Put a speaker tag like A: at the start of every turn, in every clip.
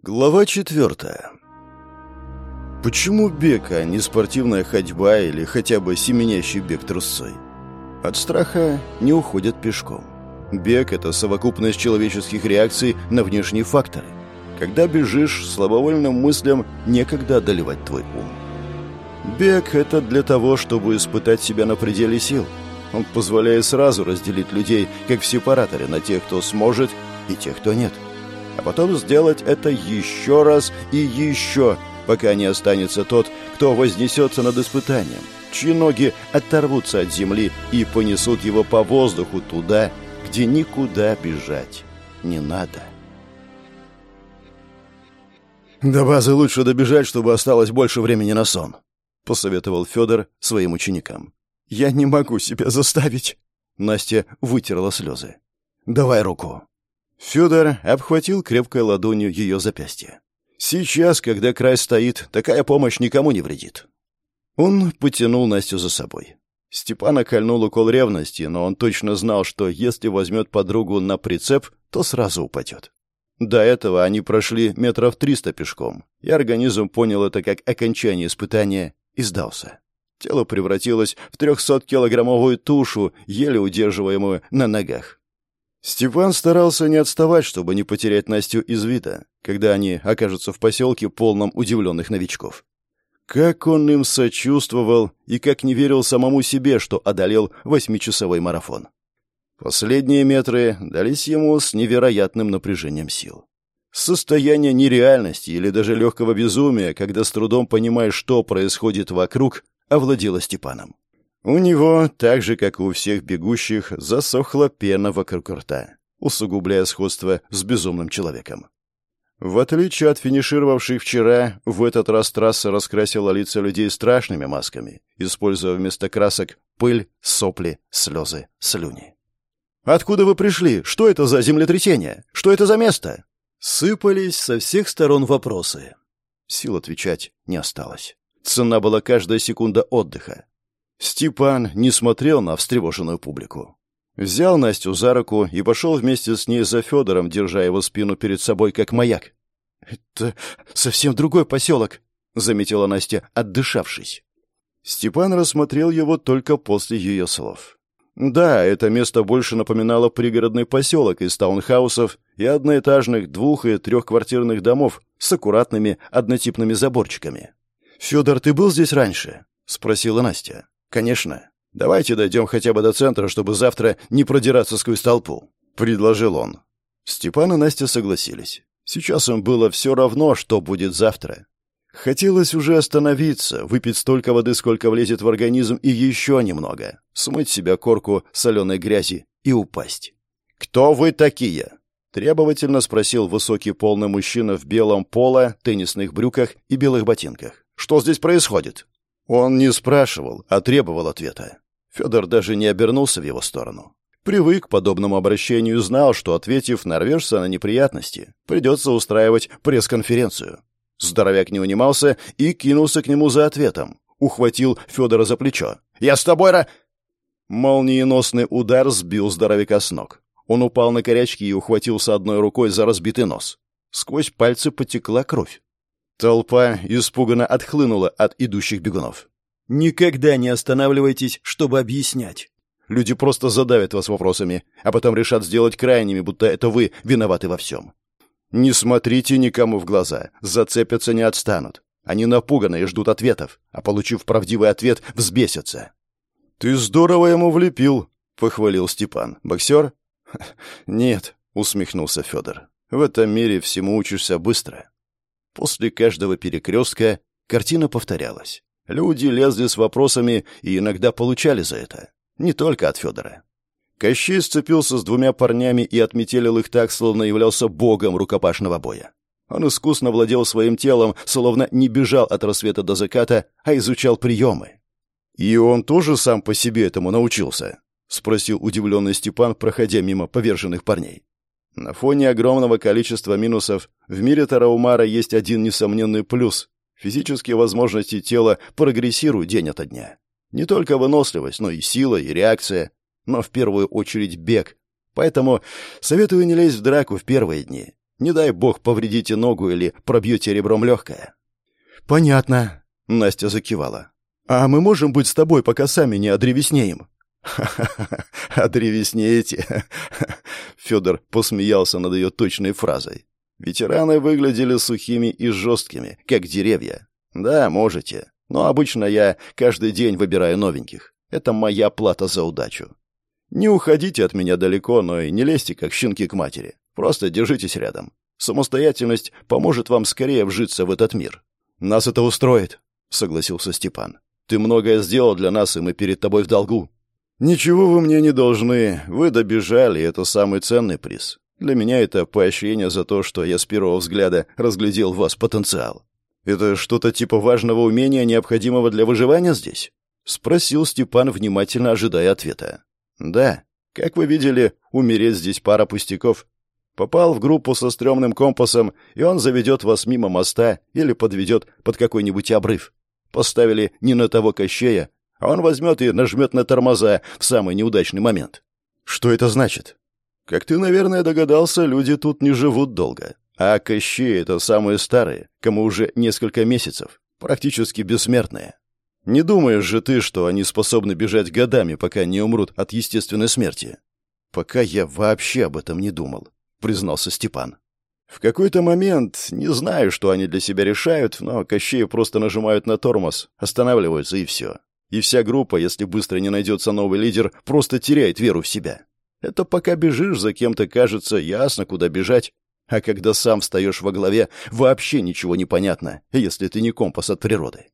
A: Глава четвертая. Почему бег, а не спортивная ходьба или хотя бы семенящий бег трусцой? От страха не уходят пешком. Бег — это совокупность человеческих реакций на внешние факторы. Когда бежишь, слабовольным мыслям некогда одолевать твой ум. Бег — это для того, чтобы испытать себя на пределе сил. Он позволяет сразу разделить людей, как в сепараторе, на тех, кто сможет, и тех, кто нет. — а потом сделать это еще раз и еще, пока не останется тот, кто вознесется над испытанием, чьи ноги оторвутся от земли и понесут его по воздуху туда, где никуда бежать не надо.
B: «До базы лучше добежать, чтобы осталось больше времени на сон», — посоветовал Федор своим ученикам.
C: «Я не могу себя заставить».
A: Настя вытерла слезы.
B: «Давай руку».
A: Федор обхватил крепкой ладонью ее запястье. «Сейчас, когда край стоит, такая помощь никому не вредит». Он потянул Настю за собой. Степана кольнул укол ревности, но он точно знал, что если возьмет подругу на прицеп, то сразу упадет. До этого они прошли метров триста пешком, и организм понял это как окончание испытания и сдался. Тело превратилось в трехсоткилограммовую тушу, еле удерживаемую на ногах. Степан старался не отставать, чтобы не потерять Настю из вида, когда они окажутся в поселке, полном удивленных новичков. Как он им сочувствовал и как не верил самому себе, что одолел восьмичасовой марафон. Последние метры дались ему с невероятным напряжением сил. Состояние нереальности или даже легкого безумия, когда с трудом понимаешь, что происходит вокруг, овладело Степаном. У него, так же, как и у всех бегущих, засохла пена вокруг рта, усугубляя сходство с безумным человеком. В отличие от финишировавших вчера, в этот раз трасса раскрасила лица людей страшными масками, используя вместо красок пыль, сопли, слезы, слюни. «Откуда вы пришли? Что это за землетрясение? Что это за место?» Сыпались со всех сторон вопросы. Сил отвечать не осталось. Цена была каждая секунда отдыха. Степан не смотрел на встревоженную публику. Взял Настю за руку и пошел вместе с ней за Федором, держа его спину перед собой как маяк.
C: «Это совсем другой поселок», — заметила Настя, отдышавшись.
A: Степан рассмотрел его только после ее слов. Да, это место больше напоминало пригородный поселок из таунхаусов и одноэтажных двух- и трехквартирных домов с аккуратными однотипными заборчиками.
C: «Федор, ты был здесь раньше?» — спросила Настя.
A: «Конечно. Давайте дойдем хотя бы до центра, чтобы завтра не продираться сквозь толпу», — предложил он. Степан и Настя согласились. Сейчас им было все равно, что будет завтра. Хотелось уже остановиться, выпить столько воды, сколько влезет в организм, и еще немного. Смыть себя корку соленой грязи и упасть. «Кто вы такие?» — требовательно спросил высокий полный мужчина в белом поло, теннисных брюках и белых ботинках. «Что здесь происходит?» Он не спрашивал, а требовал ответа. Федор даже не обернулся в его сторону. Привык к подобному обращению и знал, что, ответив, нарвешься на неприятности. Придется устраивать пресс-конференцию. Здоровяк не унимался и кинулся к нему за ответом. Ухватил Федора за плечо. «Я с тобой, Ра...» Молниеносный удар сбил здоровяка с ног. Он упал на корячки и ухватился одной рукой за разбитый нос. Сквозь пальцы потекла кровь. Толпа испуганно отхлынула от идущих бегунов. Никогда не останавливайтесь, чтобы объяснять. Люди просто задавят вас вопросами, а потом решат сделать крайними, будто это вы виноваты во всем. Не смотрите никому в глаза, зацепятся не отстанут. Они напуганы и ждут ответов, а получив правдивый ответ, взбесятся. «Ты здорово ему влепил», — похвалил Степан. «Боксер?» «Нет», — усмехнулся Федор. «В этом мире всему учишься быстро. После каждого перекрестка картина повторялась. Люди лезли с вопросами и иногда получали за это. Не только от Федора. Кощей сцепился с двумя парнями и отметелил их так, словно являлся богом рукопашного боя. Он искусно владел своим телом, словно не бежал от рассвета до заката, а изучал приемы. «И он тоже сам по себе этому научился?» — спросил удивленный Степан, проходя мимо поверженных парней. На фоне огромного количества минусов в мире Тараумара есть один несомненный плюс. Физические возможности тела прогрессируют день ото дня. Не только выносливость, но и сила, и реакция, но в первую очередь бег. Поэтому советую не лезть в драку в первые дни. Не дай бог повредите ногу или пробьете ребром легкое».
B: «Понятно», — Настя закивала. «А мы можем быть с тобой, пока сами не одревеснеем?»
A: «Ха-ха-ха, одревеснеете?» Федор посмеялся над ее точной фразой. Ветераны выглядели сухими и жесткими, как деревья. «Да, можете. Но обычно я каждый день выбираю новеньких. Это моя плата за удачу. Не уходите от меня далеко, но и не лезьте, как щенки к матери. Просто держитесь рядом. Самостоятельность поможет вам скорее вжиться в этот мир. Нас это устроит, согласился Степан. Ты многое сделал для нас, и мы перед тобой в долгу. Ничего вы мне не должны. Вы добежали, это самый ценный приз. Для меня это поощрение за то, что я с первого взгляда разглядел в вас потенциал. Это что-то типа важного умения, необходимого для выживания здесь? спросил Степан, внимательно ожидая ответа. Да, как вы видели, умереть здесь пара пустяков. Попал в группу со стрёмным компасом, и он заведет вас мимо моста или подведет под какой-нибудь обрыв. Поставили не на того кощея, а он возьмет и нажмет на тормоза в самый неудачный момент. Что это значит? Как ты, наверное, догадался, люди тут не живут долго. А Кощей — это самые старые, кому уже несколько месяцев, практически бессмертные. Не думаешь же ты, что они способны бежать годами, пока не умрут от естественной смерти? Пока я вообще об этом не думал, признался Степан. В какой-то момент, не знаю, что они для себя решают, но Кощеи просто нажимают на тормоз, останавливаются и все. И вся группа, если быстро не найдется новый лидер, просто теряет веру в себя. Это пока бежишь за кем-то, кажется, ясно, куда бежать, а когда сам встаешь во главе, вообще ничего не понятно, если ты не компас от природы.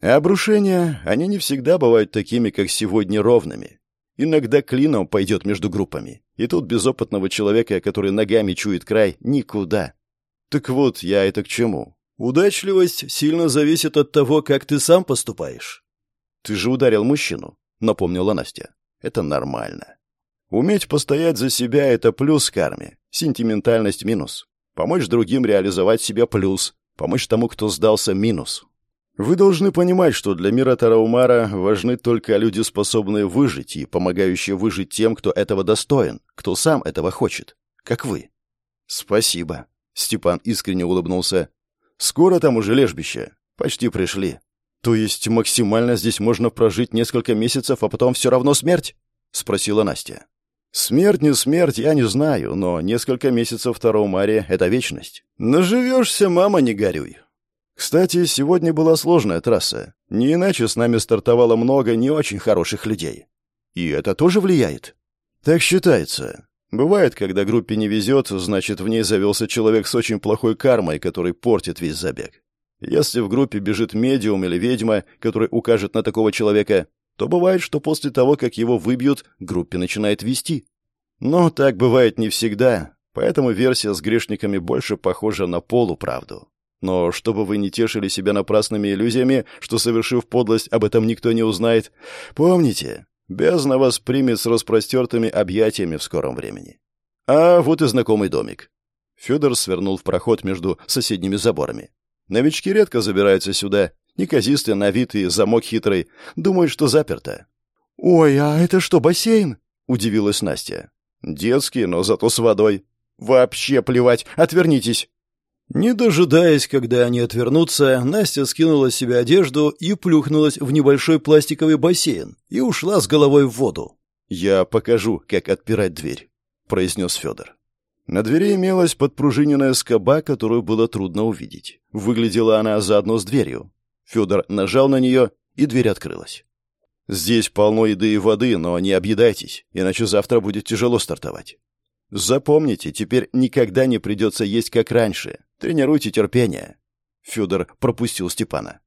A: А обрушения, они не всегда бывают такими, как сегодня, ровными. Иногда клином пойдет между группами. И тут безопытного человека, который ногами чует край, никуда. Так вот, я это к чему? Удачливость сильно зависит от того, как ты сам поступаешь. Ты же ударил мужчину, напомнила Настя. Это нормально. Уметь постоять за себя — это плюс карме, сентиментальность — минус. Помочь другим реализовать себя — плюс, помочь тому, кто сдался — минус. Вы должны понимать, что для мира Тараумара важны только люди, способные выжить и помогающие выжить тем, кто этого достоин, кто сам этого хочет, как вы. Спасибо. Степан искренне улыбнулся. Скоро там уже лежбище. Почти пришли. То есть максимально здесь можно прожить несколько месяцев, а потом все равно смерть? Спросила Настя. Смерть не смерть, я не знаю, но несколько месяцев в Тараумаре — это вечность. Наживешься, мама, не горюй. Кстати, сегодня была сложная трасса. Не иначе с нами стартовало много не очень хороших людей. И это тоже влияет? Так считается. Бывает, когда группе не везет, значит, в ней завелся человек с очень плохой кармой, который портит весь забег. Если в группе бежит медиум или ведьма, который укажет на такого человека, то бывает, что после того, как его выбьют, группе начинает вести. Но так бывает не всегда, поэтому версия с грешниками больше похожа на полуправду. Но чтобы вы не тешили себя напрасными иллюзиями, что, совершив подлость, об этом никто не узнает, помните, бездна вас примет с распростертыми объятиями в скором времени. А вот и знакомый домик. Федор свернул в проход между соседними заборами. Новички редко забираются сюда. Неказистый на вид и замок хитрый. Думают, что заперто. «Ой, а это что, бассейн?» — удивилась Настя. «Детский, но зато с водой». «Вообще плевать! Отвернитесь!» Не дожидаясь, когда они отвернутся, Настя скинула с себя одежду и плюхнулась в небольшой пластиковый бассейн и ушла с головой в воду. «Я покажу, как отпирать дверь», — произнес Федор. На двери имелась подпружиненная скоба, которую было трудно увидеть. Выглядела она заодно с дверью. Федор нажал на нее, и дверь открылась. «Здесь полно еды и воды, но не объедайтесь, иначе завтра будет тяжело стартовать. Запомните, теперь никогда не придется есть как раньше. Тренируйте терпение. Федор пропустил Степана.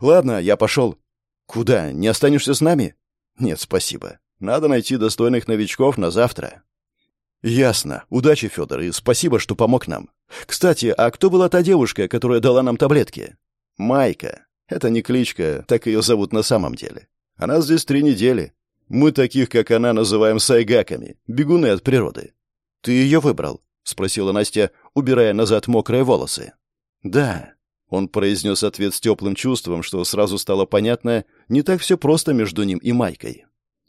A: Ладно, я пошел. Куда? Не останешься с нами? Нет, спасибо. Надо найти достойных новичков на завтра. Ясно. Удачи, Федор, и спасибо, что помог нам. Кстати, а кто была та девушка, которая дала нам таблетки? Майка. Это не кличка, так ее зовут на самом деле. Она здесь три недели. Мы таких, как она, называем сайгаками, бегуны от природы. «Ты ее выбрал?» — спросила Настя, убирая назад мокрые волосы. «Да», — он произнес ответ с теплым чувством, что сразу стало понятно, не так все просто между ним и Майкой.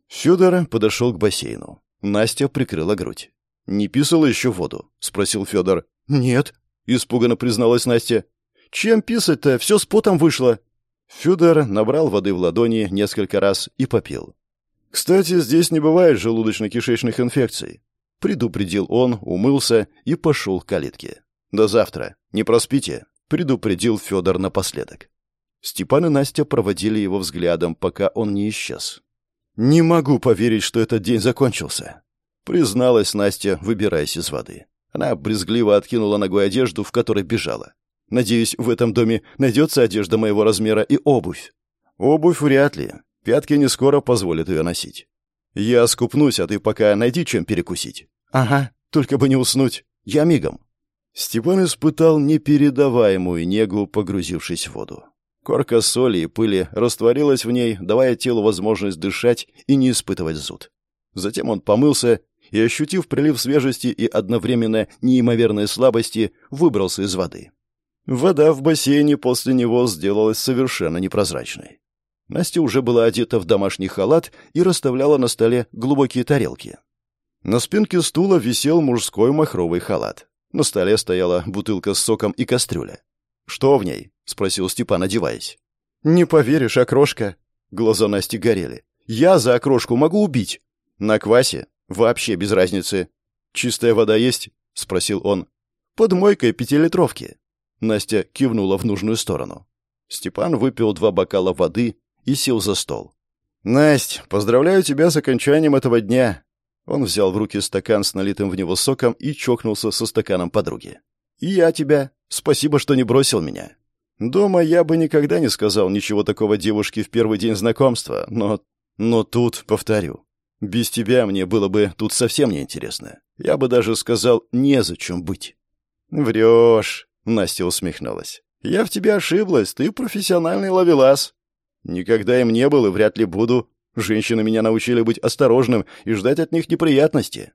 A: Федор подошел к бассейну. Настя прикрыла грудь. «Не писала еще воду?» — спросил Федор.
C: «Нет», — испуганно призналась Настя. «Чем писать-то? Все с потом вышло».
A: Федор набрал воды в ладони несколько раз и попил. «Кстати, здесь не бывает желудочно-кишечных инфекций», — предупредил он, умылся и пошел к калитке. «До завтра. Не проспите», — предупредил Федор напоследок. Степан и Настя проводили его взглядом, пока он не исчез. «Не могу поверить, что этот день закончился», — призналась Настя, выбираясь из воды. Она брезгливо откинула ногой одежду, в которой бежала. «Надеюсь, в этом доме найдется одежда моего размера и обувь». «Обувь вряд ли. Пятки не скоро позволят ее носить. Я скупнусь, а ты пока найди чем перекусить». «Ага, только бы не уснуть. Я мигом». Степан испытал непередаваемую негу, погрузившись в воду. Корка соли и пыли растворилась в ней, давая телу возможность дышать и не испытывать зуд. Затем он помылся и, ощутив прилив свежести и одновременно неимоверной слабости, выбрался из воды. Вода в бассейне после него сделалась совершенно непрозрачной. Настя уже была одета в домашний халат и расставляла на столе глубокие тарелки. На спинке стула висел мужской махровый халат. На столе стояла бутылка с соком и кастрюля. «Что в ней?» — спросил Степан, одеваясь. «Не поверишь, окрошка!» Глаза Насти горели. «Я за окрошку могу убить!» «На квасе? Вообще без разницы!» «Чистая вода есть?» — спросил он. «Под мойкой пятилитровки». Настя кивнула в нужную сторону. Степан выпил два бокала воды и сел за стол. «Насть, поздравляю тебя с окончанием этого дня!» Он взял в руки стакан с налитым в него соком и чокнулся со стаканом подруги. «И я тебя. Спасибо, что не бросил меня. Дома я бы никогда не сказал ничего такого девушке в первый день знакомства, но... Но тут, повторю, без тебя мне было бы тут совсем неинтересно. Я бы даже сказал, незачем быть». «Врешь», — Настя усмехнулась. «Я в тебе ошиблась, ты профессиональный ловелас». «Никогда им не был и вряд ли буду. Женщины меня научили быть осторожным и ждать от них неприятности».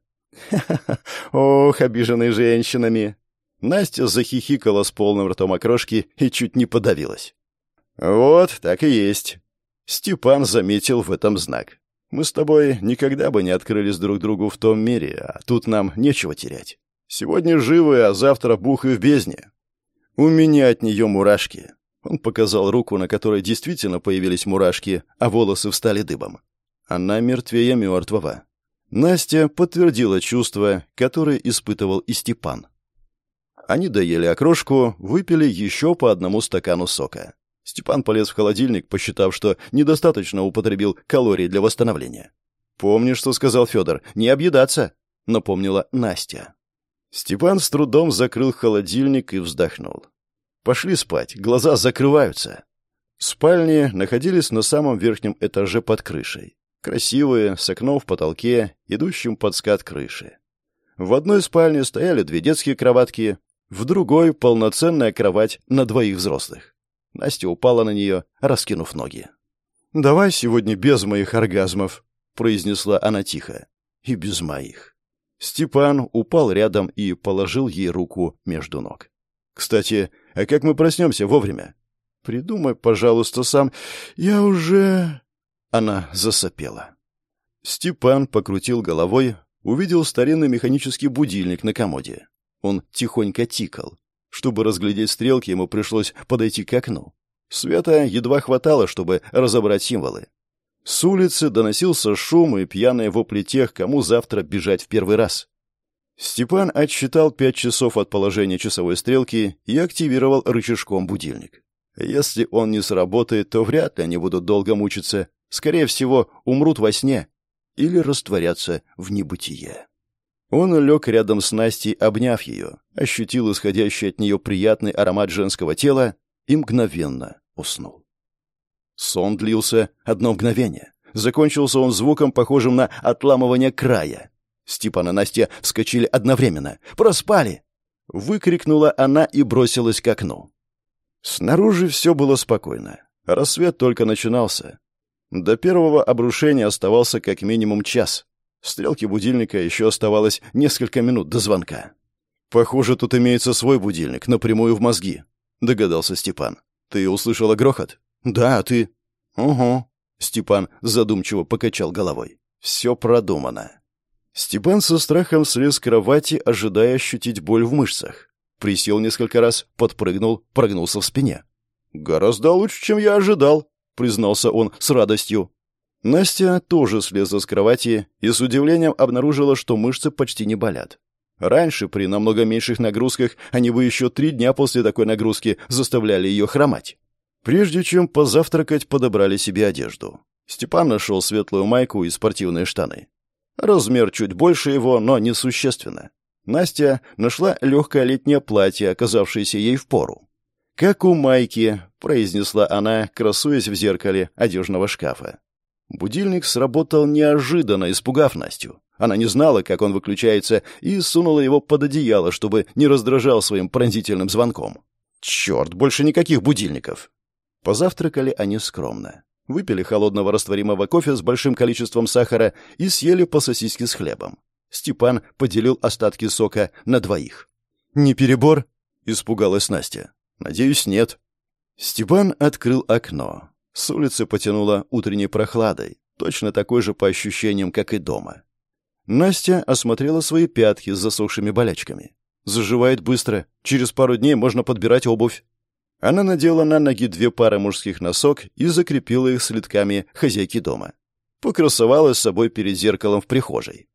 A: «Ха-ха-ха, ох, обиженные женщинами!» Настя захихикала с полным ртом окрошки и чуть не подавилась. «Вот, так и есть». Степан заметил в этом знак. «Мы с тобой никогда бы не открылись друг другу в том мире, а тут нам нечего терять. Сегодня живы, а завтра бух и в бездне. У меня от нее мурашки». Он показал руку, на которой действительно появились мурашки, а волосы встали дыбом. Она мертвее мертвого. Настя подтвердила чувства, которые испытывал и Степан. Они доели окрошку, выпили еще по одному стакану сока. Степан полез в холодильник, посчитав, что недостаточно употребил калорий для восстановления. «Помнишь, что сказал Федор? Не объедаться!» — напомнила Настя. Степан с трудом закрыл холодильник и вздохнул. «Пошли спать, глаза закрываются». Спальни находились на самом верхнем этаже под крышей. Красивые, с окном в потолке, идущим под скат крыши. В одной спальне стояли две детские кроватки, в другой — полноценная кровать на двоих взрослых. Настя упала на нее, раскинув ноги. «Давай сегодня без моих оргазмов», — произнесла она тихо. «И без моих». Степан упал рядом и положил ей руку между ног. «Кстати, а как мы проснемся вовремя?» «Придумай, пожалуйста, сам. Я уже...» Она засопела. Степан покрутил головой, увидел старинный механический будильник на комоде. Он тихонько тикал. Чтобы разглядеть стрелки, ему пришлось подойти к окну. Света едва хватало, чтобы разобрать символы. С улицы доносился шум и пьяные вопли тех, кому завтра бежать в первый раз. Степан отсчитал пять часов от положения часовой стрелки и активировал рычажком будильник. Если он не сработает, то вряд ли они будут долго мучиться. Скорее всего, умрут во сне или растворятся в небытие. Он лег рядом с Настей, обняв ее, ощутил исходящий от нее приятный аромат женского тела и мгновенно уснул. Сон длился одно мгновение. Закончился он звуком, похожим на отламывание края. Степан и Настя вскочили одновременно. «Проспали!» Выкрикнула она и бросилась к окну. Снаружи все было спокойно. Рассвет только начинался. До первого обрушения оставался как минимум час. Стрелки будильника еще оставалось несколько минут до звонка. «Похоже, тут имеется свой будильник, напрямую в мозги», — догадался Степан. «Ты услышала грохот?» «Да, а ты?» «Угу». Степан задумчиво покачал головой. «Все продумано». Степан со страхом слез с кровати, ожидая ощутить боль в мышцах. Присел несколько раз, подпрыгнул, прогнулся в спине. «Гораздо лучше, чем я ожидал», — признался он с радостью. Настя тоже слезла с кровати и с удивлением обнаружила, что мышцы почти не болят. Раньше, при намного меньших нагрузках, они бы еще три дня после такой нагрузки заставляли ее хромать. Прежде чем позавтракать, подобрали себе одежду. Степан нашел светлую майку и спортивные штаны. Размер чуть больше его, но несущественно. Настя нашла легкое летнее платье, оказавшееся ей в пору. «Как у майки», — произнесла она, красуясь в зеркале одежного шкафа. Будильник сработал неожиданно, испугав Настю. Она не знала, как он выключается, и сунула его под одеяло, чтобы не раздражал своим пронзительным звонком. Черт, больше никаких будильников. Позавтракали они скромно. Выпили холодного растворимого кофе с большим количеством сахара и съели по сосиске с хлебом. Степан поделил остатки сока на двоих. «Не перебор?» — испугалась Настя. «Надеюсь, нет». Степан открыл окно. С улицы потянуло утренней прохладой, точно такой же по ощущениям, как и дома. Настя осмотрела свои пятки с засохшими болячками. Заживает быстро. Через пару дней можно подбирать обувь. Она надела на ноги две пары мужских носок и закрепила их следками хозяйки дома. Покрасовалась с собой перед зеркалом в прихожей.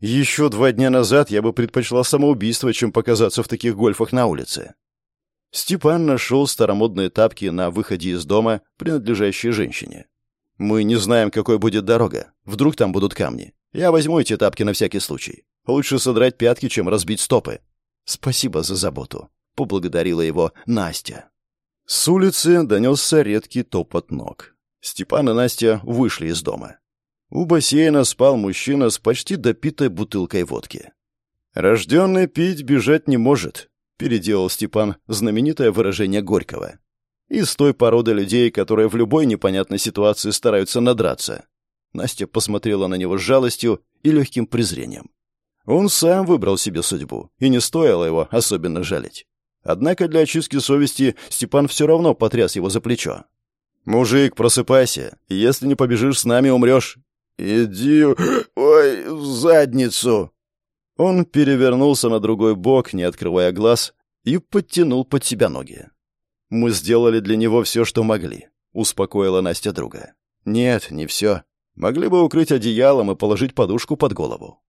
A: Еще два дня назад я бы предпочла самоубийство, чем показаться в таких гольфах на улице. Степан нашел старомодные тапки на выходе из дома, принадлежащие женщине. «Мы не знаем, какой будет дорога. Вдруг там будут камни. Я возьму эти тапки на всякий случай. Лучше содрать пятки, чем разбить стопы». «Спасибо за заботу», — поблагодарила его Настя. С улицы донесся редкий топот ног. Степан и Настя вышли из дома. У бассейна спал мужчина с почти допитой бутылкой водки. «Рожденный пить бежать не может», переделал Степан знаменитое выражение Горького. Из той породы людей, которые в любой непонятной ситуации стараются надраться. Настя посмотрела на него с жалостью и легким презрением. Он сам выбрал себе судьбу, и не стоило его особенно жалеть. Однако для очистки совести Степан все равно потряс его за плечо. «Мужик, просыпайся. Если не побежишь с нами, умрешь». «Иди... Ой, в задницу!» Он перевернулся на другой бок, не открывая глаз, и подтянул под себя ноги. «Мы сделали для него все, что могли», — успокоила Настя друга. «Нет, не все. Могли бы укрыть одеялом и положить подушку под голову».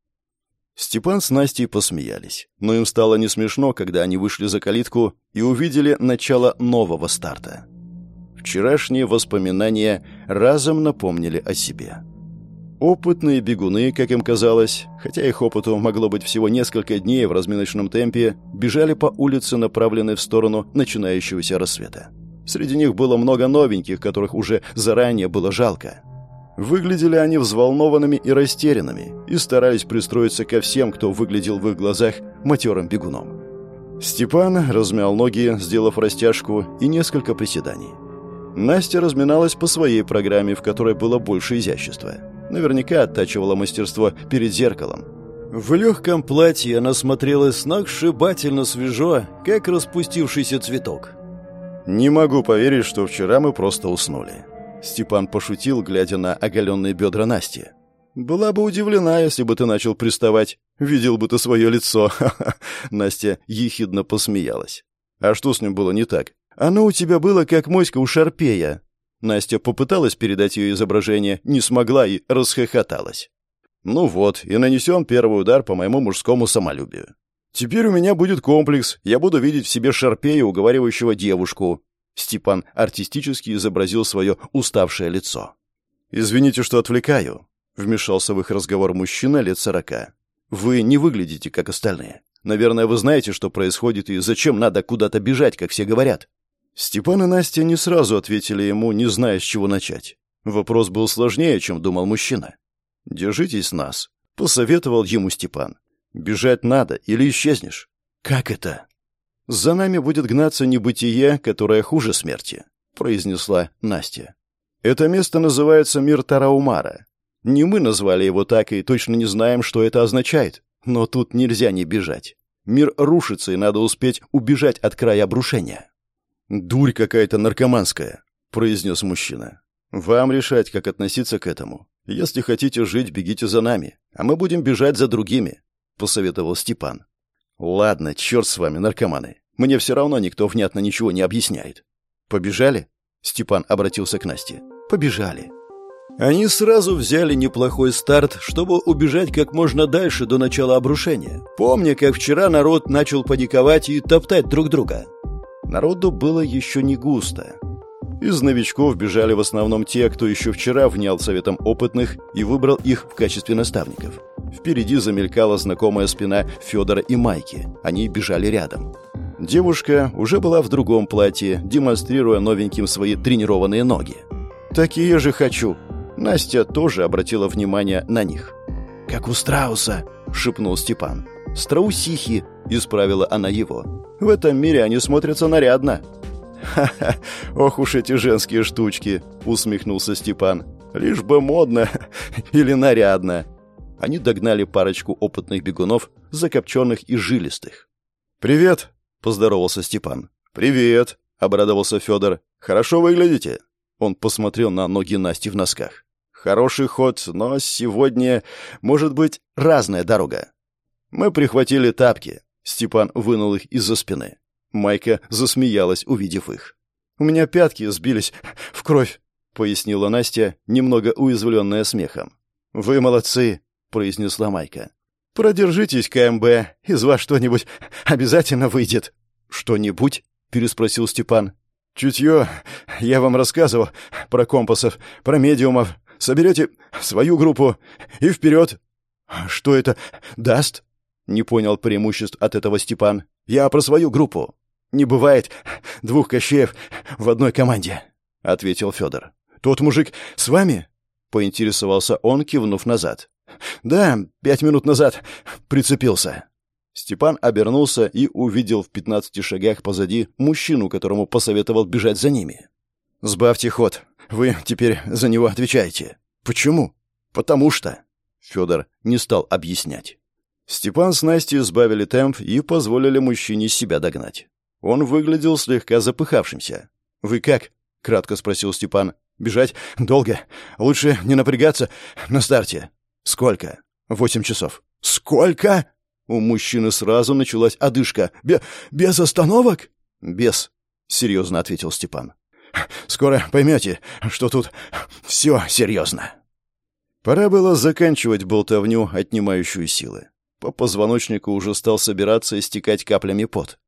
A: Степан с Настей посмеялись, но им стало не смешно, когда они вышли за калитку и увидели начало нового старта. Вчерашние воспоминания разом напомнили о себе. Опытные бегуны, как им казалось, хотя их опыту могло быть всего несколько дней в разминочном темпе, бежали по улице, направленной в сторону начинающегося рассвета. Среди них было много новеньких, которых уже заранее было жалко. Выглядели они взволнованными и растерянными и старались пристроиться ко всем, кто выглядел в их глазах матерым бегуном. Степан размял ноги, сделав растяжку и несколько приседаний. Настя разминалась по своей программе, в которой было больше изящества. Наверняка оттачивала мастерство перед зеркалом. В легком платье она смотрелась сногсшибательно свежо, как распустившийся цветок. «Не могу поверить, что вчера мы просто уснули». Степан пошутил, глядя на оголенные бедра Насти. «Была бы удивлена, если бы ты начал приставать. Видел бы ты свое лицо». Настя ехидно посмеялась. «А что с ним было не так? Оно у тебя было, как моська у шарпея». Настя попыталась передать ее изображение, не смогла и расхохоталась. «Ну вот, и нанесен первый удар по моему мужскому самолюбию. Теперь у меня будет комплекс, я буду видеть в себе шарпея, уговаривающего девушку». Степан артистически изобразил свое уставшее лицо. «Извините, что отвлекаю», — вмешался в их разговор мужчина лет сорока. «Вы не выглядите, как остальные. Наверное, вы знаете, что происходит и зачем надо куда-то бежать, как все говорят. Степан и Настя не сразу ответили ему, не зная, с чего начать. Вопрос был сложнее, чем думал мужчина. «Держитесь нас», — посоветовал ему Степан. «Бежать надо или исчезнешь». «Как это?» «За нами будет гнаться небытие, которое хуже смерти», — произнесла Настя. «Это место называется мир Тараумара. Не мы назвали его так и точно не знаем, что это означает. Но тут нельзя не бежать. Мир рушится, и надо успеть убежать от края обрушения». «Дурь какая-то наркоманская», — произнес мужчина. «Вам решать, как относиться к этому. Если хотите жить, бегите за нами, а мы будем бежать за другими», — посоветовал Степан. «Ладно, черт с вами, наркоманы. Мне все равно никто внятно ничего не объясняет». «Побежали?» Степан обратился к Насте. «Побежали». Они сразу взяли неплохой старт, чтобы убежать как можно дальше до начала обрушения, помня, как вчера народ начал паниковать и топтать друг друга. Народу было еще не густо. Из новичков бежали в основном те, кто еще вчера внял советом опытных и выбрал их в качестве наставников. Впереди замелькала знакомая спина Федора и Майки. Они бежали рядом. Девушка уже была в другом платье, демонстрируя новеньким свои тренированные ноги. «Такие же хочу!» Настя тоже обратила внимание на них. «Как у страуса!» — шепнул Степан. «Страусихи!» — исправила она его. «В этом мире они смотрятся нарядно!» «Ха-ха! Ох уж эти женские штучки!» — усмехнулся Степан. «Лишь бы модно или нарядно!» Они догнали парочку опытных бегунов, закопченных и жилистых. «Привет!» — поздоровался Степан. «Привет!» — обрадовался Федор. «Хорошо выглядите!» Он посмотрел на ноги Насти в носках. «Хороший ход, но сегодня может быть разная дорога». Мы прихватили тапки. Степан вынул их из-за спины. Майка засмеялась, увидев их. «У меня пятки сбились в кровь», — пояснила Настя, немного уязвленная смехом. «Вы молодцы», — произнесла Майка. «Продержитесь, КМБ, из вас что-нибудь обязательно выйдет». «Что-нибудь?» — переспросил Степан. «Чутье. Я вам рассказывал про компасов, про медиумов. Соберете свою группу и вперед». «Что это даст?» — не понял преимуществ от этого Степан. «Я про свою группу. «Не бывает двух Кощеев в одной команде», — ответил Федор. «Тот мужик с вами?» — поинтересовался он, кивнув назад. «Да, пять минут назад прицепился». Степан обернулся и увидел в пятнадцати шагах позади мужчину, которому посоветовал бежать за ними. «Сбавьте ход. Вы теперь за него отвечаете». «Почему?» «Потому что...» Федор не стал объяснять. Степан с Настей сбавили темп и позволили мужчине себя догнать. Он выглядел слегка запыхавшимся. «Вы как?» — кратко спросил Степан. «Бежать долго. Лучше не напрягаться на старте». «Сколько?» «Восемь часов». «Сколько?» У мужчины сразу началась одышка. Бе «Без остановок?» «Без», — серьезно ответил Степан. «Скоро поймете, что тут все серьезно». Пора было заканчивать болтовню, отнимающую силы. По позвоночнику уже стал собираться и стекать каплями пот.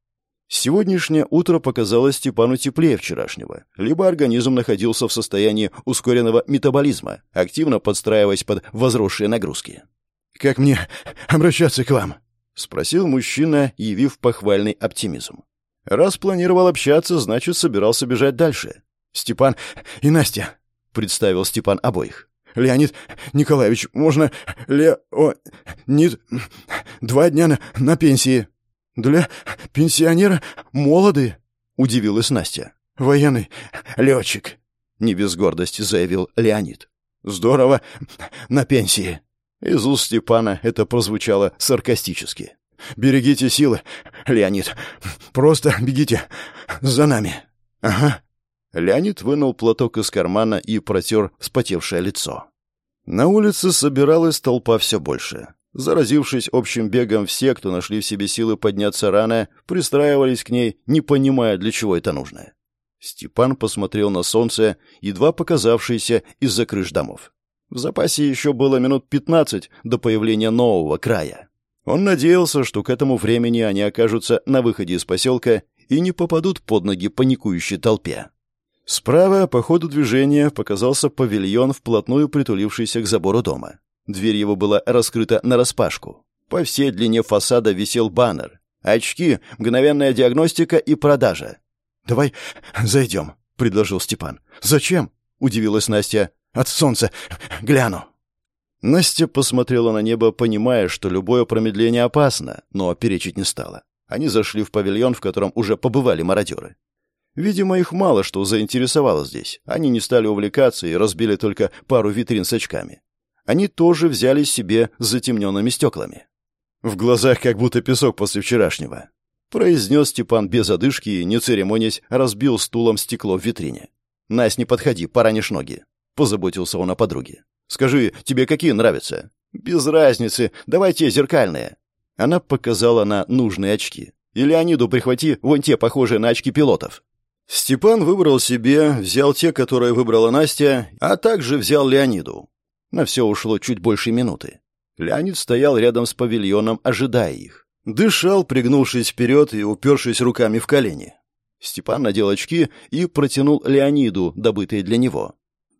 A: Сегодняшнее утро показалось Степану теплее вчерашнего, либо организм находился в состоянии ускоренного метаболизма, активно подстраиваясь под возросшие нагрузки. «Как мне обращаться к вам?» — спросил мужчина, явив похвальный оптимизм. «Раз планировал общаться, значит, собирался бежать дальше. Степан и Настя», — представил Степан обоих. «Леонид Николаевич, можно Лео... Нид... Два дня на, на пенсии». «Для пенсионера молоды», — удивилась Настя. «Военный летчик», — не без гордости заявил Леонид. «Здорово, на пенсии». Из уст Степана это прозвучало саркастически. «Берегите силы, Леонид. Просто бегите за нами». «Ага». Леонид вынул платок из кармана и протер вспотевшее лицо. На улице собиралась толпа все больше. Заразившись общим бегом, все, кто нашли в себе силы подняться рано, пристраивались к ней, не понимая, для чего это нужно. Степан посмотрел на солнце, едва показавшееся из-за крыш домов. В запасе еще было минут пятнадцать до появления нового края. Он надеялся, что к этому времени они окажутся на выходе из поселка и не попадут под ноги паникующей толпе. Справа по ходу движения показался павильон, вплотную притулившийся к забору дома. Дверь его была раскрыта нараспашку. По всей длине фасада висел баннер. Очки, мгновенная диагностика и продажа. «Давай зайдем», — предложил Степан. «Зачем?» — удивилась Настя. «От солнца гляну». Настя посмотрела на небо, понимая, что любое промедление опасно, но перечить не стала. Они зашли в павильон, в котором уже побывали мародеры. Видимо, их мало что заинтересовало здесь. Они не стали увлекаться и разбили только пару витрин с очками они тоже взяли себе с затемненными стеклами. В глазах как будто песок после вчерашнего. Произнес Степан без одышки и, не церемонясь, разбил стулом стекло в витрине. «Насть, не подходи, поранишь ноги», — позаботился он о подруге. «Скажи, тебе какие нравятся?» «Без разницы, давай те зеркальные». Она показала на нужные очки. И Леониду прихвати вон те, похожие на очки пилотов». Степан выбрал себе, взял те, которые выбрала Настя, а также взял Леониду. На все ушло чуть больше минуты. Леонид стоял рядом с павильоном, ожидая их. Дышал, пригнувшись вперед и упершись руками в колени. Степан надел очки и протянул Леониду, добытые для него.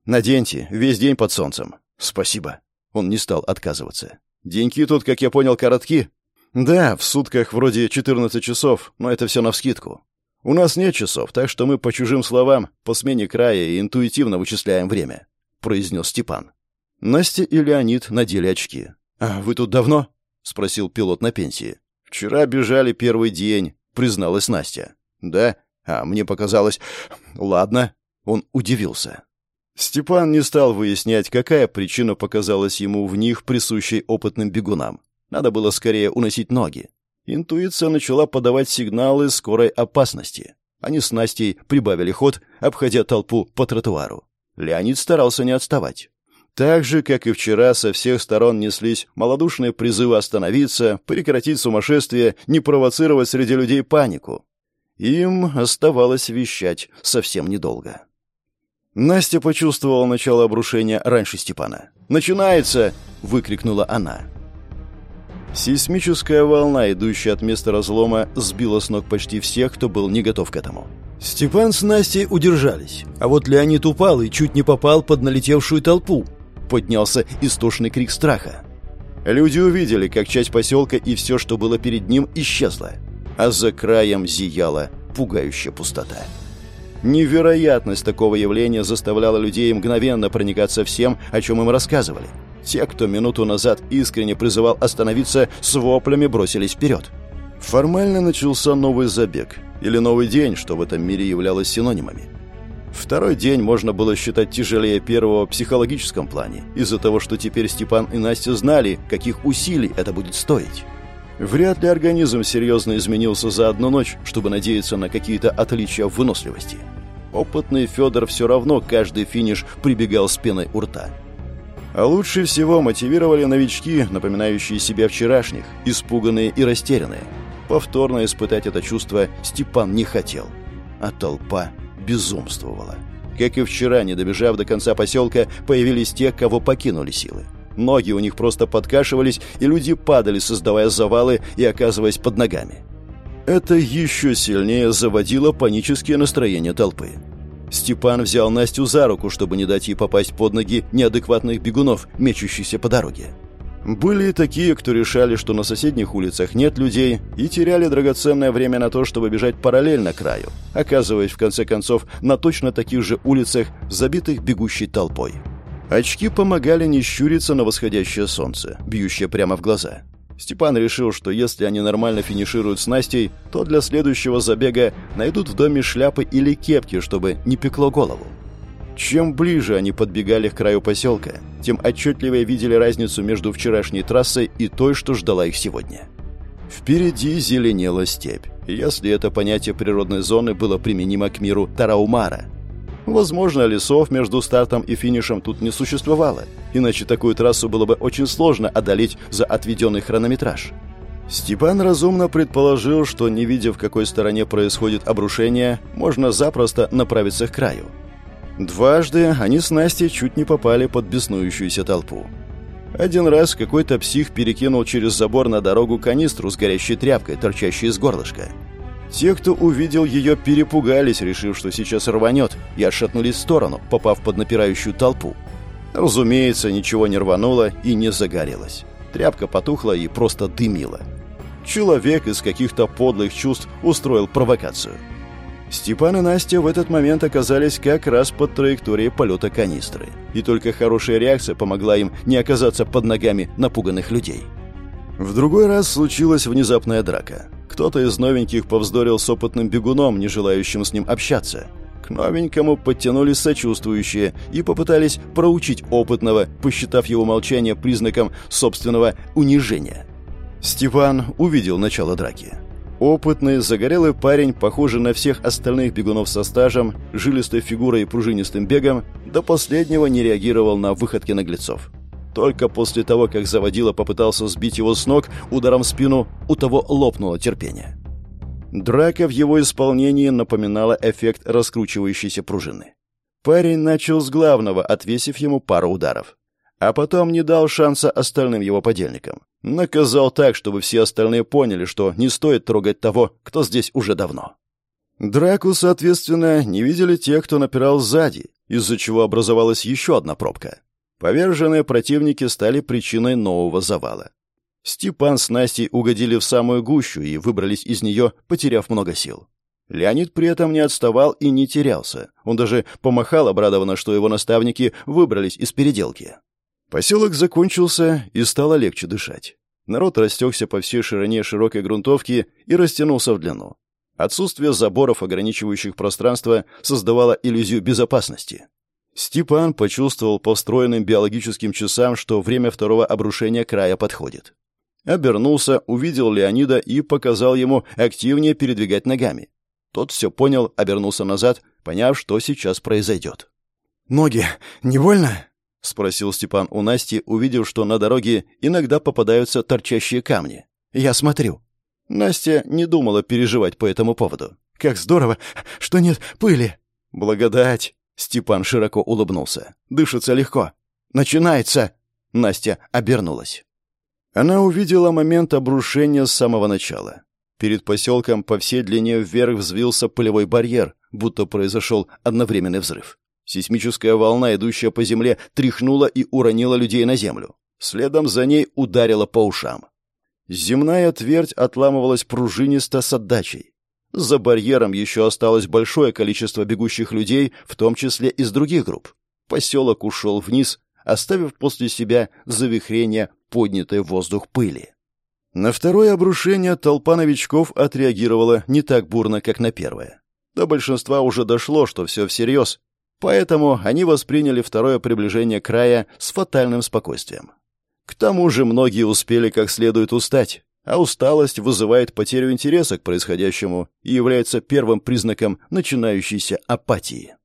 A: «Наденьте, весь день под солнцем». «Спасибо». Он не стал отказываться. «Деньки тут, как я понял, коротки?» «Да, в сутках вроде 14 часов, но это все навскидку. У нас нет часов, так что мы по чужим словам, по смене края и интуитивно вычисляем время», — произнес Степан. Настя и Леонид надели очки. «А вы тут давно?» — спросил пилот на пенсии. «Вчера бежали первый день», — призналась Настя. «Да? А мне показалось... Ладно». Он удивился. Степан не стал выяснять, какая причина показалась ему в них, присущей опытным бегунам. Надо было скорее уносить ноги. Интуиция начала подавать сигналы скорой опасности. Они с Настей прибавили ход, обходя толпу по тротуару. Леонид старался не отставать. Так же, как и вчера, со всех сторон неслись малодушные призывы остановиться, прекратить сумасшествие, не провоцировать среди людей панику. Им оставалось вещать совсем недолго. Настя почувствовала начало обрушения раньше Степана. «Начинается!» — выкрикнула она. Сейсмическая волна, идущая от места разлома, сбила с ног почти всех, кто был не готов к этому. Степан с Настей удержались, а вот Леонид упал и чуть не попал под налетевшую толпу. Поднялся истошный крик страха. Люди увидели, как часть поселка и все, что было перед ним, исчезло, а за краем зияла пугающая пустота. Невероятность такого явления заставляла людей мгновенно проникаться всем, о чем им рассказывали. Те, кто минуту назад искренне призывал остановиться, с воплями бросились вперед. Формально начался новый забег, или новый день, что в этом мире являлось синонимами. Второй день можно было считать тяжелее первого в психологическом плане, из-за того, что теперь Степан и Настя знали, каких усилий это будет стоить. Вряд ли организм серьезно изменился за одну ночь, чтобы надеяться на какие-то отличия в выносливости. Опытный Федор все равно каждый финиш прибегал с пеной у рта. А лучше всего мотивировали новички, напоминающие себя вчерашних, испуганные и растерянные. Повторно испытать это чувство Степан не хотел. А толпа безумствовала. Как и вчера, не добежав до конца поселка, появились те, кого покинули силы. Ноги у них просто подкашивались, и люди падали, создавая завалы и оказываясь под ногами. Это еще сильнее заводило панические настроения толпы. Степан взял Настю за руку, чтобы не дать ей попасть под ноги неадекватных бегунов, мечущихся по дороге. Были и такие, кто решали, что на соседних улицах нет людей, и теряли драгоценное время на то, чтобы бежать параллельно краю, оказываясь в конце концов на точно таких же улицах, забитых бегущей толпой. Очки помогали не щуриться на восходящее солнце, бьющее прямо в глаза. Степан решил, что если они нормально финишируют с Настей, то для следующего забега найдут в доме шляпы или кепки, чтобы не пекло голову. Чем ближе они подбегали к краю поселка, тем отчетливее видели разницу между вчерашней трассой и той, что ждала их сегодня. Впереди зеленела степь, если это понятие природной зоны было применимо к миру Тараумара, Возможно, лесов между стартом и финишем тут не существовало, иначе такую трассу было бы очень сложно одолеть за отведенный хронометраж. Степан разумно предположил, что, не видя, в какой стороне происходит обрушение, можно запросто направиться к краю. Дважды они с Настей чуть не попали под беснующуюся толпу. Один раз какой-то псих перекинул через забор на дорогу канистру с горящей тряпкой, торчащей из горлышка. Те, кто увидел ее, перепугались, решив, что сейчас рванет, и отшатнулись в сторону, попав под напирающую толпу. Разумеется, ничего не рвануло и не загорелось. Тряпка потухла и просто дымила. Человек из каких-то подлых чувств устроил провокацию. Степан и Настя в этот момент оказались как раз под траекторией полета канистры. И только хорошая реакция помогла им не оказаться под ногами напуганных людей. В другой раз случилась внезапная драка. Кто-то из новеньких повздорил с опытным бегуном, не желающим с ним общаться. К новенькому подтянулись сочувствующие и попытались проучить опытного, посчитав его молчание признаком собственного унижения. Степан увидел начало драки. Опытный, загорелый парень, похожий на всех остальных бегунов со стажем, жилистой фигурой и пружинистым бегом, до последнего не реагировал на выходки наглецов. Только после того, как заводила попытался сбить его с ног, ударом в спину у того лопнуло терпение. Драка в его исполнении напоминала эффект раскручивающейся пружины. Парень начал с главного, отвесив ему пару ударов. А потом не дал шанса остальным его подельникам. Наказал так, чтобы все остальные поняли, что не стоит трогать того, кто здесь уже давно. Драку, соответственно, не видели те, кто напирал сзади, из-за чего образовалась еще одна пробка. Поверженные противники стали причиной нового завала. Степан с Настей угодили в самую гущу и выбрались из нее, потеряв много сил. Леонид при этом не отставал и не терялся. Он даже помахал обрадованно, что его наставники выбрались из переделки. Поселок закончился, и стало легче дышать. Народ растекся по всей широне широкой грунтовки и растянулся в длину. Отсутствие заборов, ограничивающих пространство, создавало иллюзию безопасности. Степан почувствовал по встроенным биологическим часам, что время второго обрушения края подходит. Обернулся, увидел Леонида и показал ему активнее передвигать ногами. Тот все понял, обернулся назад, поняв, что сейчас произойдет.
C: «Ноги не больно?»
A: — спросил Степан у Насти, увидев, что на дороге иногда попадаются торчащие камни.
C: «Я смотрю».
A: Настя не думала переживать по этому поводу.
C: «Как здорово, что нет пыли!»
A: «Благодать!» — Степан широко улыбнулся. «Дышится легко. Начинается!» Настя обернулась. Она увидела момент обрушения с самого начала. Перед поселком по всей длине вверх взвился пылевой барьер, будто произошел одновременный взрыв. Сейсмическая волна, идущая по земле, тряхнула и уронила людей на землю. Следом за ней ударила по ушам. Земная твердь отламывалась пружинисто с отдачей. За барьером еще осталось большое количество бегущих людей, в том числе из других групп. Поселок ушел вниз, оставив после себя завихрение поднятой в воздух пыли. На второе обрушение толпа новичков отреагировала не так бурно, как на первое. До большинства уже дошло, что все всерьез, поэтому они восприняли второе приближение края с фатальным спокойствием. К тому же многие успели как следует устать, а усталость вызывает потерю интереса к происходящему и является первым признаком начинающейся апатии.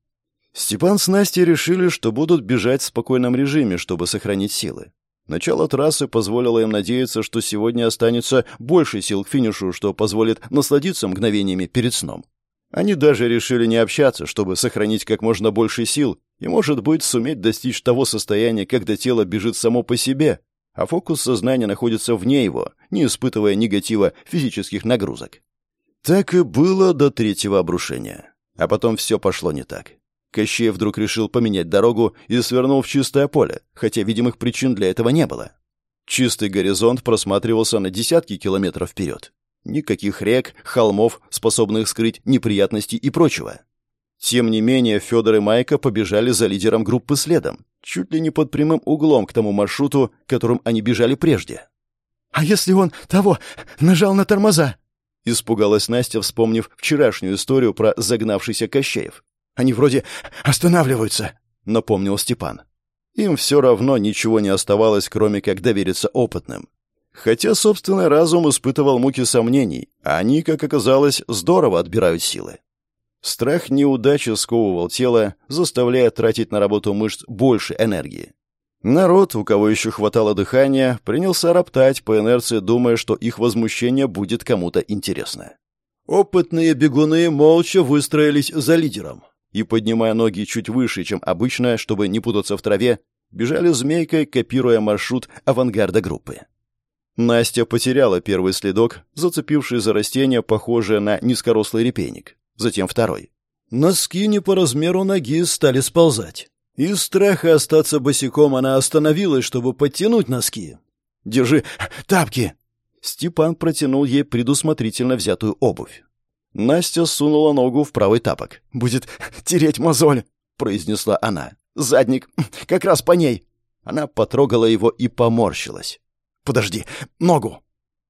A: Степан с Настей решили, что будут бежать в спокойном режиме, чтобы сохранить силы. Начало трассы позволило им надеяться, что сегодня останется больше сил к финишу, что позволит насладиться мгновениями перед сном. Они даже решили не общаться, чтобы сохранить как можно больше сил и, может быть, суметь достичь того состояния, когда тело бежит само по себе, а фокус сознания находится вне его, не испытывая негатива физических нагрузок. Так и было до третьего обрушения. А потом все пошло не так. Кощей вдруг решил поменять дорогу и свернул в чистое поле, хотя видимых причин для этого не было. Чистый горизонт просматривался на десятки километров вперед. Никаких рек, холмов, способных скрыть неприятности и прочего. Тем не менее, Федор и Майка побежали за лидером группы следом, чуть ли не под прямым углом к тому маршруту, которым они бежали прежде.
C: «А если он того нажал на тормоза?»
A: Испугалась Настя, вспомнив вчерашнюю историю про загнавшийся Кощеев.
C: Они вроде останавливаются», —
A: напомнил Степан. Им все равно ничего не оставалось, кроме как довериться опытным. Хотя собственный разум испытывал муки сомнений, а они, как оказалось, здорово отбирают силы. Страх неудачи сковывал тело, заставляя тратить на работу мышц больше энергии. Народ, у кого еще хватало дыхания, принялся роптать по инерции, думая, что их возмущение будет кому-то интересно. Опытные бегуны молча выстроились за лидером и, поднимая ноги чуть выше, чем обычно, чтобы не путаться в траве, бежали змейкой, копируя маршрут авангарда группы. Настя потеряла первый следок, зацепивший за растение, похожее на низкорослый репейник. Затем второй. Носки не по размеру ноги стали сползать. Из страха остаться босиком она остановилась, чтобы подтянуть носки. «Держи тапки!» Степан протянул ей предусмотрительно взятую обувь. Настя сунула ногу в правый тапок.
C: «Будет тереть мозоль», — произнесла она. «Задник, как раз по ней».
A: Она потрогала его и поморщилась.
C: «Подожди, ногу!»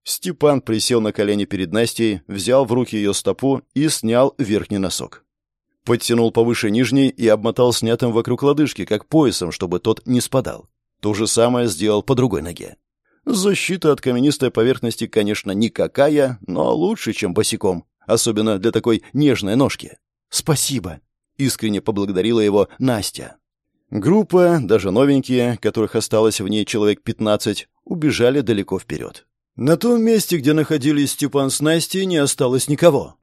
A: Степан присел на колени перед Настей, взял в руки ее стопу и снял верхний носок. Подтянул повыше нижний и обмотал снятым вокруг лодыжки, как поясом, чтобы тот не спадал. То же самое сделал по другой ноге. Защита от каменистой поверхности, конечно, никакая, но лучше, чем босиком особенно для такой нежной ножки.
C: «Спасибо», —
A: искренне поблагодарила его Настя. Группа, даже новенькие, которых осталось в ней человек пятнадцать, убежали далеко вперед. На том месте, где находились Степан с Настей, не осталось никого.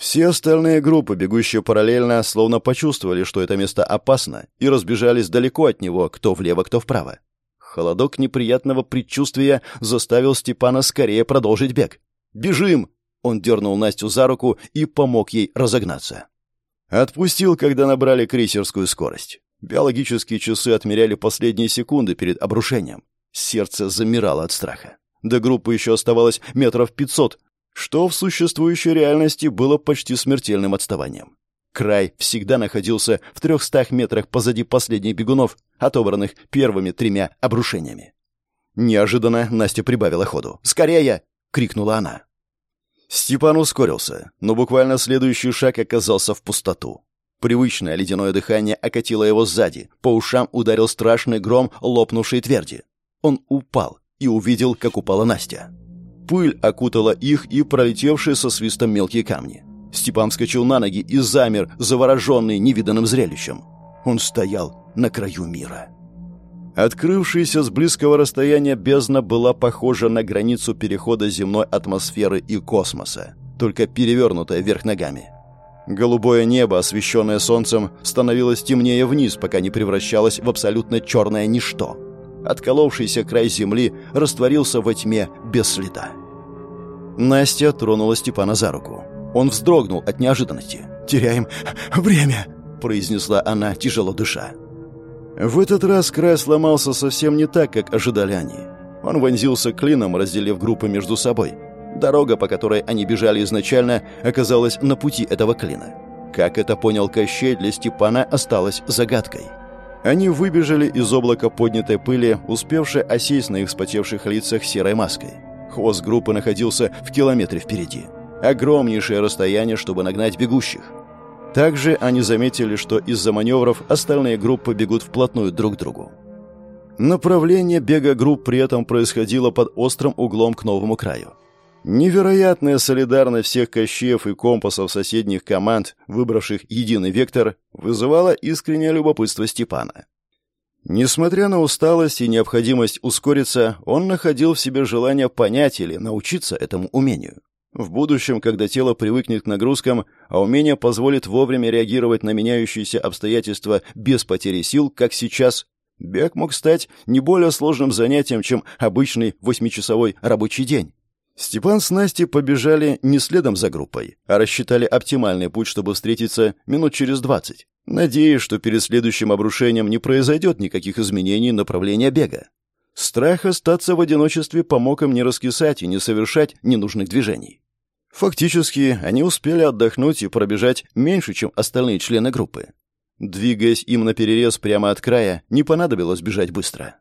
A: Все остальные группы, бегущие параллельно, словно почувствовали, что это место опасно, и разбежались далеко от него, кто влево, кто вправо. Холодок неприятного предчувствия заставил Степана скорее продолжить бег. «Бежим!» Он дернул Настю за руку и помог ей разогнаться. Отпустил, когда набрали крейсерскую скорость. Биологические часы отмеряли последние секунды перед обрушением. Сердце замирало от страха. До группы еще оставалось метров пятьсот, что в существующей реальности было почти смертельным отставанием. Край всегда находился в трехстах метрах позади последних бегунов, отобранных первыми тремя обрушениями. Неожиданно Настя прибавила ходу. «Скорее!» — крикнула она. Степан ускорился, но буквально следующий шаг оказался в пустоту. Привычное ледяное дыхание окатило его сзади, по ушам ударил страшный гром лопнувшей тверди. Он упал и увидел, как упала Настя. Пыль окутала их и пролетевшие со свистом мелкие камни. Степан вскочил на ноги и замер, завороженный невиданным зрелищем. Он стоял на краю мира. Открывшаяся с близкого расстояния бездна была похожа на границу перехода земной атмосферы и космоса, только перевернутая вверх ногами. Голубое небо, освещенное солнцем, становилось темнее вниз, пока не превращалось в абсолютно черное ничто. Отколовшийся край земли растворился во тьме без следа. Настя тронула Степана за руку. Он вздрогнул от неожиданности. «Теряем время», — произнесла она, тяжело дыша. В этот раз край сломался совсем не так, как ожидали они. Он вонзился клином, разделив группы между собой. Дорога, по которой они бежали изначально, оказалась на пути этого клина. Как это понял Кощей, для Степана осталась загадкой. Они выбежали из облака поднятой пыли, успевшей осесть на их вспотевших лицах серой маской. Хвост группы находился в километре впереди. Огромнейшее расстояние, чтобы нагнать бегущих. Также они заметили, что из-за маневров остальные группы бегут вплотную друг к другу. Направление бега групп при этом происходило под острым углом к новому краю. Невероятная солидарность всех кощеев и компасов соседних команд, выбравших единый вектор, вызывала искреннее любопытство Степана. Несмотря на усталость и необходимость ускориться, он находил в себе желание понять или научиться этому умению. В будущем, когда тело привыкнет к нагрузкам, а умение позволит вовремя реагировать на меняющиеся обстоятельства без потери сил, как сейчас, бег мог стать не более сложным занятием, чем обычный восьмичасовой рабочий день. Степан с Настей побежали не следом за группой, а рассчитали оптимальный путь, чтобы встретиться минут через двадцать, надеясь, что перед следующим обрушением не произойдет никаких изменений направления бега. Страх остаться в одиночестве помог им не раскисать и не совершать ненужных движений. Фактически, они успели отдохнуть и пробежать меньше, чем остальные члены группы. Двигаясь им на перерез прямо от края, не понадобилось бежать быстро.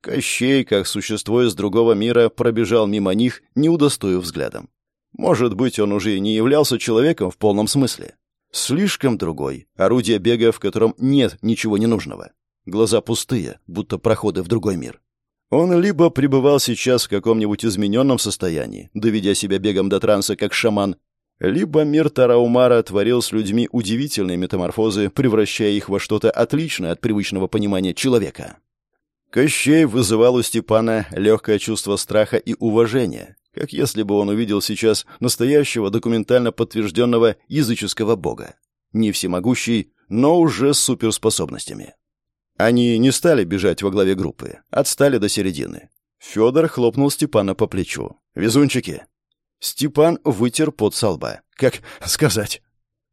A: Кощей, как существо из другого мира, пробежал мимо них, не удостоив взглядом. Может быть, он уже и не являлся человеком в полном смысле. Слишком другой, орудие бега, в котором нет ничего ненужного. Глаза пустые, будто проходы в другой мир. Он либо пребывал сейчас в каком-нибудь измененном состоянии, доведя себя бегом до транса как шаман, либо мир Тараумара творил с людьми удивительные метаморфозы, превращая их во что-то отличное от привычного понимания человека. Кощей вызывал у Степана легкое чувство страха и уважения, как если бы он увидел сейчас настоящего документально подтвержденного языческого бога. Не всемогущий, но уже с суперспособностями. Они не стали бежать во главе группы, отстали до середины. Федор хлопнул Степана по плечу. «Везунчики!» Степан вытер пот со лба. «Как сказать?»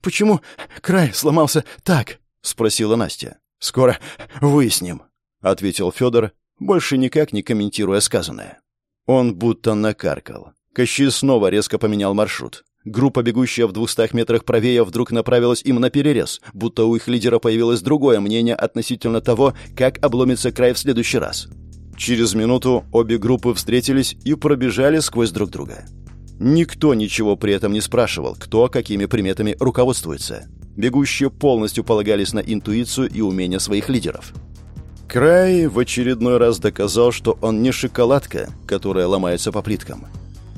A: «Почему край сломался так?» — спросила Настя. «Скоро выясним», — ответил Федор, больше никак не комментируя сказанное. Он будто накаркал. Кощи снова резко поменял маршрут. Группа, бегущая в двухстах метрах правее, вдруг направилась им на перерез, будто у их лидера появилось другое мнение относительно того, как обломится край в следующий раз. Через минуту обе группы встретились и пробежали сквозь друг друга. Никто ничего при этом не спрашивал, кто какими приметами руководствуется. Бегущие полностью полагались на интуицию и умения своих лидеров. Край в очередной раз доказал, что он не шоколадка, которая ломается по плиткам.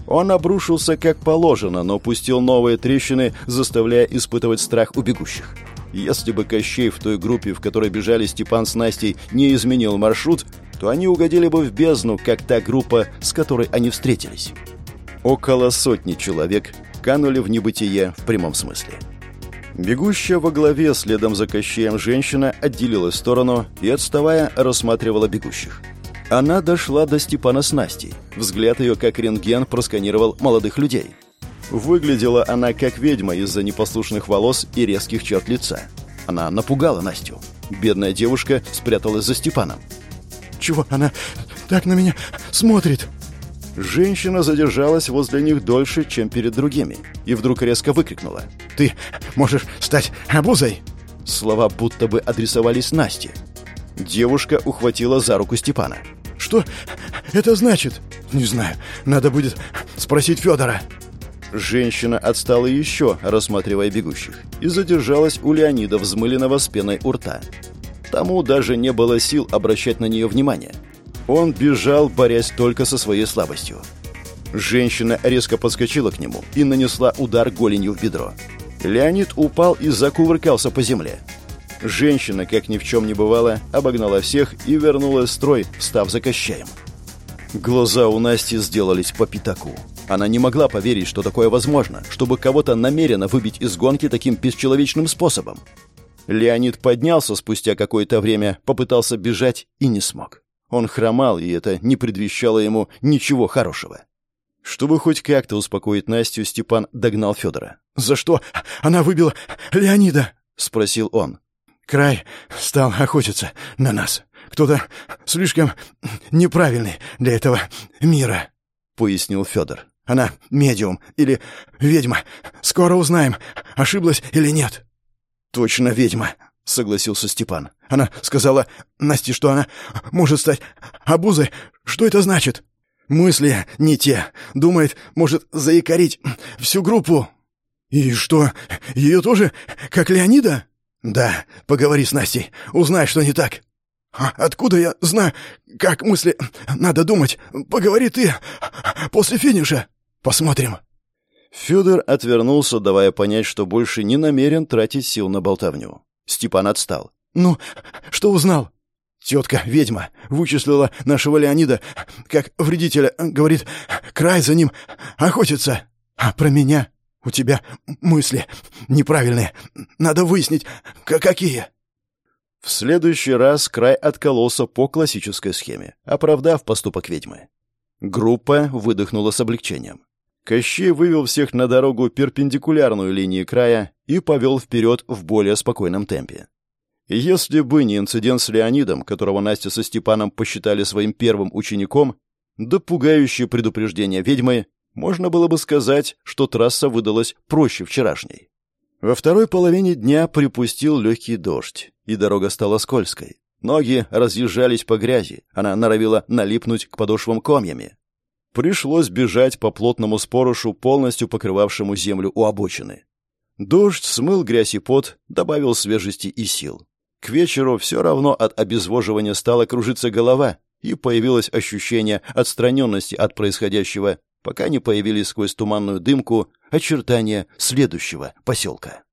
A: Он обрушился как положено, но пустил новые трещины, заставляя испытывать страх у бегущих. Если бы Кощей в той группе, в которой бежали Степан с Настей, не изменил маршрут, то они угодили бы в бездну, как та группа, с которой они встретились. Около сотни человек канули в небытие в прямом смысле. Бегущая во главе следом за Кощеем женщина отделилась в сторону и, отставая, рассматривала бегущих. Она дошла до Степана с Настей. Взгляд ее, как рентген, просканировал молодых людей. Выглядела она как ведьма из-за непослушных волос и резких черт лица. Она напугала Настю. Бедная девушка спряталась за Степаном.
B: «Чего она так на меня смотрит?»
A: Женщина задержалась возле них дольше, чем перед другими, и вдруг резко выкрикнула.
B: «Ты можешь стать обузой!»
A: Слова будто бы адресовались Насте. Девушка ухватила за руку Степана.
B: «Что это значит?» «Не знаю. Надо будет спросить Федора».
A: Женщина отстала еще, рассматривая бегущих, и задержалась у Леонида, взмыленного с пеной у рта. Тому даже не было сил обращать на нее внимание. Он бежал, борясь только со своей слабостью. Женщина резко подскочила к нему и нанесла удар голенью в бедро. Леонид упал и закувыркался по земле. Женщина, как ни в чем не бывало, обогнала всех и вернулась в строй, встав за. Глаза у Насти сделались по пятаку. Она не могла поверить, что такое возможно, чтобы кого-то намеренно выбить из гонки таким бесчеловечным способом. Леонид поднялся спустя какое-то время, попытался бежать и не смог. Он хромал, и это не предвещало ему ничего хорошего. Чтобы хоть как-то успокоить Настю, Степан догнал Федора.
B: «За что она выбила Леонида?»
A: — спросил он.
B: «Край стал охотиться на нас. Кто-то слишком неправильный для этого мира», — пояснил Федор. «Она медиум или ведьма. Скоро узнаем, ошиблась или нет».
A: «Точно ведьма», — согласился Степан.
B: «Она сказала Насте, что она может стать обузой. Что это значит?» «Мысли не те. Думает, может заикарить всю группу». «И что, ее тоже, как Леонида?» «Да, поговори с Настей, узнай, что не так». «А откуда я знаю, как мысли надо думать? Поговори ты после финиша. Посмотрим».
A: Федор отвернулся, давая понять, что больше не намерен тратить сил на болтовню. Степан отстал.
B: «Ну, что узнал?» «Тетка, ведьма, вычислила нашего Леонида как вредителя. Говорит, край за ним охотится. А про меня у тебя мысли неправильные. Надо выяснить, какие».
A: В следующий раз край откололся по классической схеме, оправдав поступок ведьмы. Группа выдохнула с облегчением. Кощей вывел всех на дорогу перпендикулярную линии края и повел вперед в более спокойном темпе. Если бы не инцидент с Леонидом, которого Настя со Степаном посчитали своим первым учеником, да пугающее предупреждение ведьмы, можно было бы сказать, что трасса выдалась проще вчерашней. Во второй половине дня припустил легкий дождь, и дорога стала скользкой. Ноги разъезжались по грязи, она норовила налипнуть к подошвам комьями. Пришлось бежать по плотному спорушу, полностью покрывавшему землю у обочины. Дождь смыл грязь и пот, добавил свежести и сил. К вечеру все равно от обезвоживания стала кружиться голова, и появилось ощущение отстраненности от происходящего, пока не появились сквозь туманную дымку очертания следующего поселка.